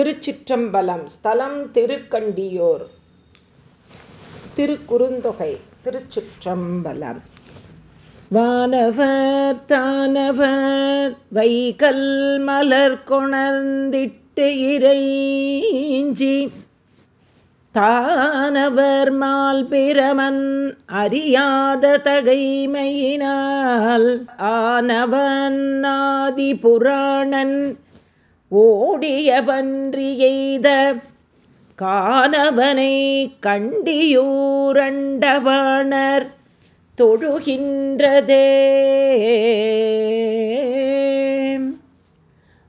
திருச்சிற்றம்பலம் ஸ்தலம் திருக்கண்டியூர். திருக்குறுந்தொகை திருச்சிற்றம்பலம். வானவர் தானவர் வைகல் மலர் கொணர்ந்திட்டு இறைஞ்சி. தானவர் மால் பிரமன் அறியாத தகைமையினால் ஆனவன் ஆதி புராணன் ஓடியவன்றியெய்த காணவனை கண்டியூரண்டவாணர் தொழுகின்றதே.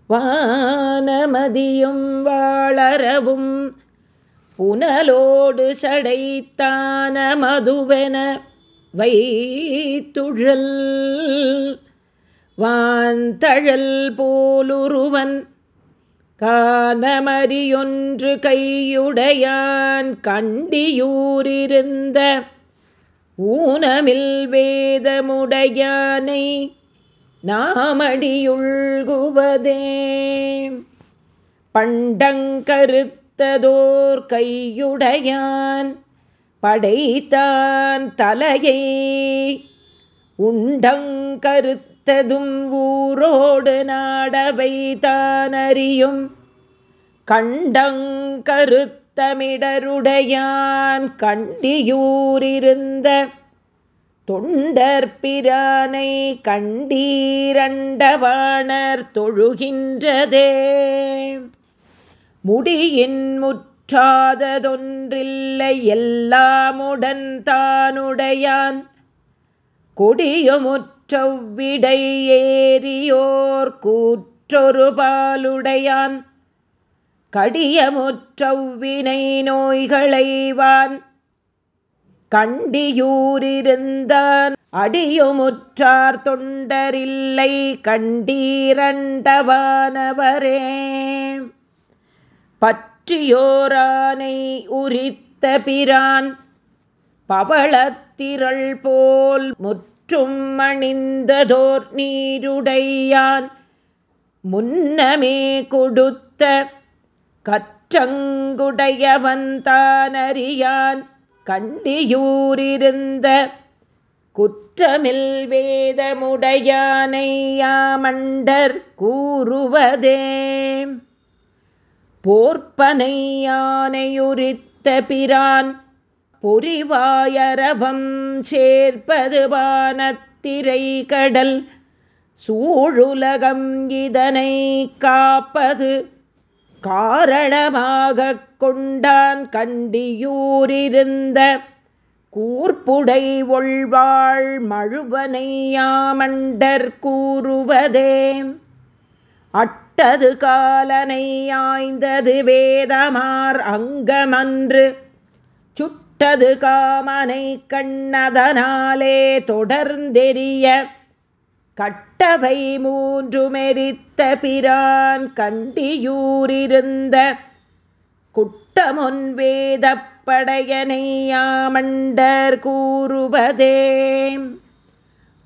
வானமதியும் வாளரவும் புனலோடு சடைத்தான மதுவென வைத்துழல். வான்தழல் போலுருவன் காணமறியொன்று கையுடையான் கண்டியூரிருந்த ஊனமில் வேதமுடையானை நாமடியுள்குவதே. பண்டங்கருத்ததோர் கையுடையான் படைத்தான் தலையை உண்டங்கருத்ததும் ஊரோடு நாடவை தானறியும் கண்டங்கருத்தமிடருடையான் கண்டியூரிருந்த தொண்டற்பிரானை கண்டீரண்டவாணர் தொழுகின்றதே. முடியின் முற்றாததொன்றில்லை எல்லாமுடன் தானுடையான் கொடியமுற்ற ஏறியோர் கூற்றொரு பாலுடையான் கடியமுற்றவ்வினை நோய்களைவான். கண்டியூரிருந்தான். அடியுமுற்றார் தொண்டரில்லை கண்டீரண்டவானவரே. பற்றியோரானை உரித்த பிரான் பவளத்திரள் போல் முற்றும் மணிந்ததோர் நீருடையான். முன்னமே கொடுத்த கற்றங்குடையவன் தானறியான் கண்டியூரிருந்த குற்றமில் வேதமுடையானையாமண்டர் கூறுவதே. போர்ப்பனையானையுரித்த பிரான் பொறிவாயரவம் சேர்ப்பது வானத்திரை கடல் சூழுலகம் இதனை காப்பது காரணமாக கொண்டான் கண்டியூரிருந்த கூர்ப்புடை ஒள்வாள் மழுவனையாமண்டர் கூறுவதே. அட்டது காலனை ஆய்ந்தது வேதமார் அங்கமன்று சுட்டது காமனை கண்ணதனாலே தொடர்ந்தெறிய கட்டவை மூன்று மெரித்த பிரான் கண்டியூரிருந்த குட்டமொன் வேதப்படையனையாமண்டர் கூறுவதே.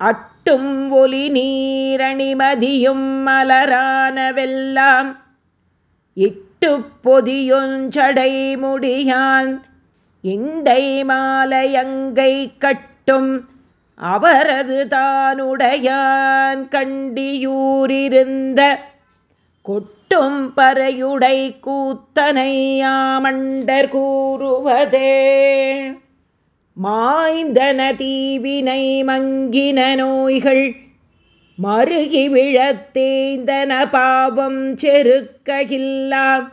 அட்டும் ஒலி நீரணிமதியும் மலரானவெல்லாம் இட்டு பொதியொஞ்சடை முடியான். இண்டை மாலையங்கை கட்டும் அவரது தானுடையான் கண்டியூரிருந்த கொட்டும் பறையுடை கூத்தனையாமண்டர் கூறுவதே. மாய்ந்தன தீவினை மங்கின நோய்கள் மருகி விழத்தேய்ந்தன பாவம் செருக்கையில்லாம்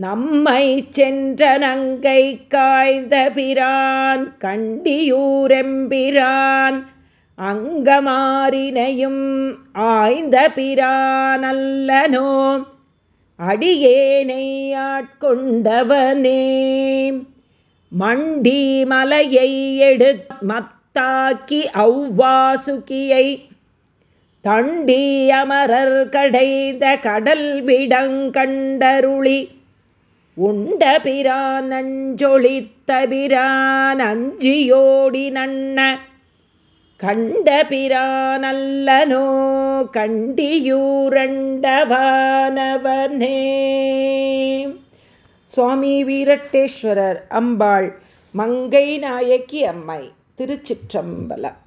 நம்மை சென்ற நங்கை காய்ந்த பிரான் கண்டியூரெம்பிரான் அங்கமாறினையும் ஆய்ந்த பிரானல்லனோ அடியேனை ஆட்கொண்டவனே. மண்டி மலையை எடு மத்தாக்கி அவ்வாசுகியை தண்டி அமரர் கடைந்த கடல் விடங்கண்டருளி உண்ட பிரான் நஞ்சொழித்த பிரான் அஞ்சியோடி நன்ன கண்ட பிரானல்லனோ கண்டியூரண்டவானவனே சுவாமி வீரட்டேஸ்வரர் அம்பாள் மங்கை நாயக்கி அம்மை திருச்சிற்றம்பலம்.